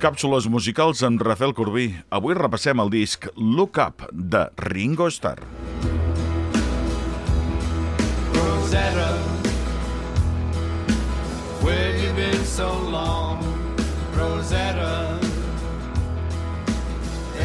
Càpsules musicals amb Rafael Corbí. Avui repassem el disc Look Up de Ringo Starr. Rosetta, where you been so long? Rosetta,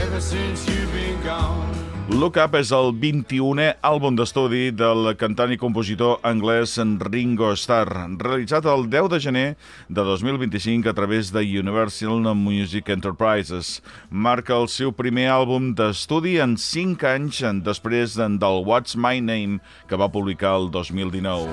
ever since you've been gone. Look Up és el 21è àlbum d'estudi del cantant i compositor anglès Ringo Starr, realitzat el 10 de gener de 2025 a través de Universal Music Enterprises. Marca el seu primer àlbum d'estudi en 5 anys després del What's My Name, que va publicar el 2019.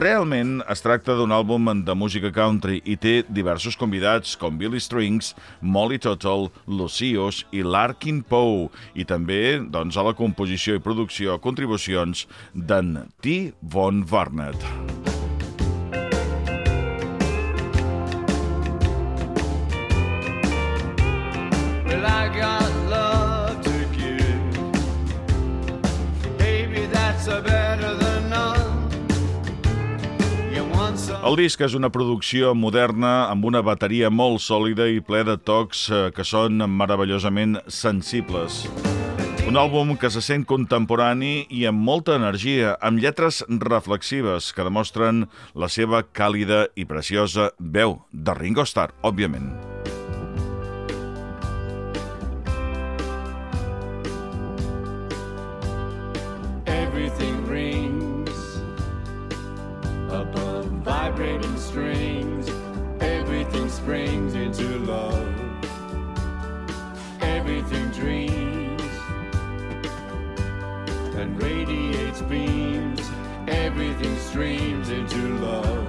Realment es tracta d'un àlbum de música country i té diversos convidats com Billy Strings, Molly Total, Lucius i Larkin Poe, i també, doncs, doncs, a la composició i producció contribucions d'en T. Von none el disc és una producció moderna amb una bateria molt sòlida i ple de tocs eh, que són meravellosament sensibles. Un àlbum que se sent contemporani i amb molta energia, amb lletres reflexives que demostren la seva càlida i preciosa veu de Ringo Starr, òbviament. Everything rings above vibrating strings Everything springs into love Everything dreams radiates beams. Everything streams into love.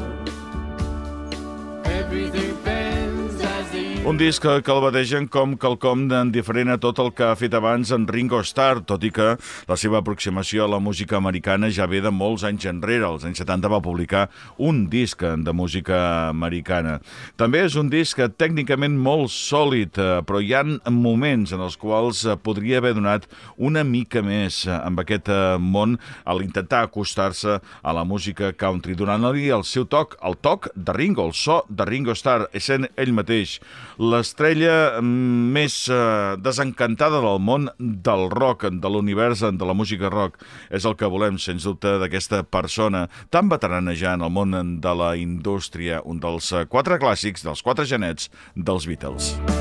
Un disc que el bategen com quelcom diferent a tot el que ha fet abans en Ringo Starr, tot i que la seva aproximació a la música americana ja ve de molts anys enrere. Als anys 70 va publicar un disc de música americana. També és un disc tècnicament molt sòlid, eh, però hi ha moments en els quals eh, podria haver donat una mica més eh, amb aquest món a l'intentar acostar-se a la música country, donant-li el seu toc, el toc de Ringo, el so de Ringo Starr, essent ell mateix l'estrella més eh, desencantada del món del rock, de l'univers, de la música rock. És el que volem, sens dubte, d'aquesta persona tan veterana ja en el món de la indústria, un dels eh, quatre clàssics, dels quatre genets dels Beatles. I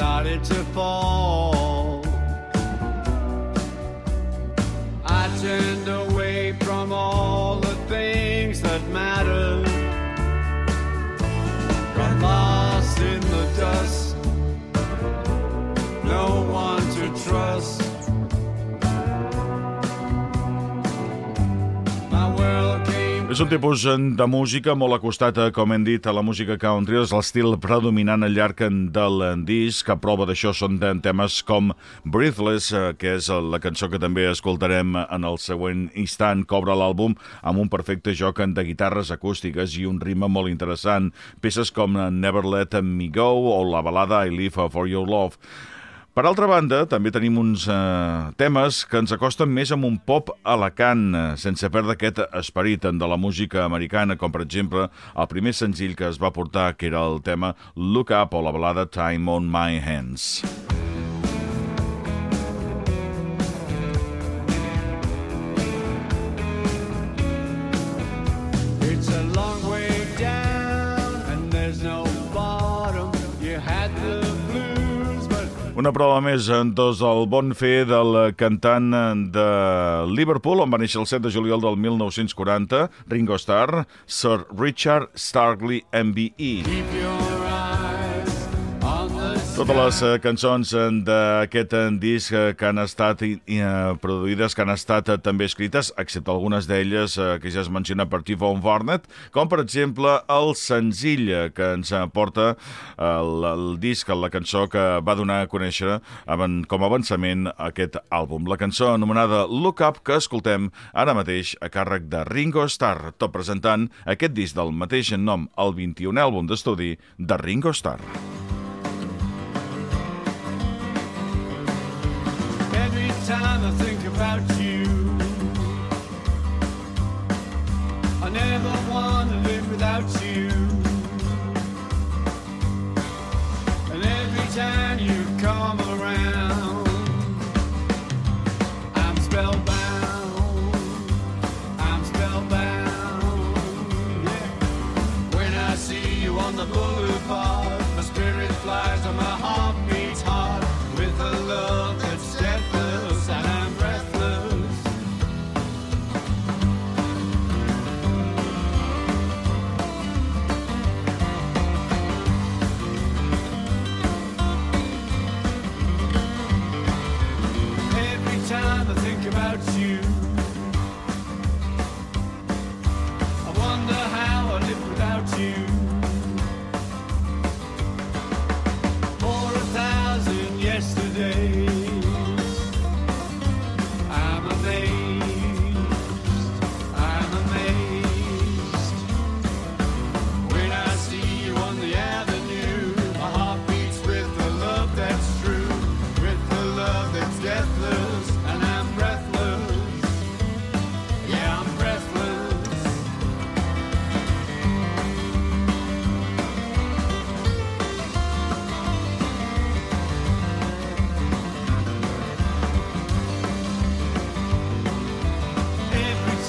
started to fall. Un tipus de música molt acostat, com hem dit, a la música country. És l'estil predominant al llarg del disc. A prova d'això són temes com Breathless, eh, que és la cançó que també escoltarem en el següent instant. Cobra l'àlbum amb un perfecte joc de guitarres acústiques i un ritme molt interessant. Peces com Never Let Me Go o la balada I Live For Your Love. Per altra banda, també tenim uns eh, temes que ens acosten més amb un pop alacant, eh, sense perdre aquest esperit de la música americana, com per exemple el primer senzill que es va portar, que era el tema Look Up o la balada Time on My Hands. Una prova més en dos el bon fer del cantant de Liverpool, on va néixer el 7 de juliol del 1940, Ringo Starr, Sir Richard Starkley MBE. Keep your totes les eh, cançons eh, d'aquest eh, disc que han estat produïdes, que han estat també escrites, excepte algunes d'elles que ja es menciona per T. Von Varnet, com per exemple el senzill que ens porta el, el disc, la cançó que va donar a conèixer com a avançament aquest àlbum. La cançó anomenada Look Up, que escoltem ara mateix a càrrec de Ringo Starr, tot presentant aquest disc del mateix nom, el 21è àlbum d'estudi de Ringo Starr. about you. I never wanna live without you. And every time.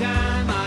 time. I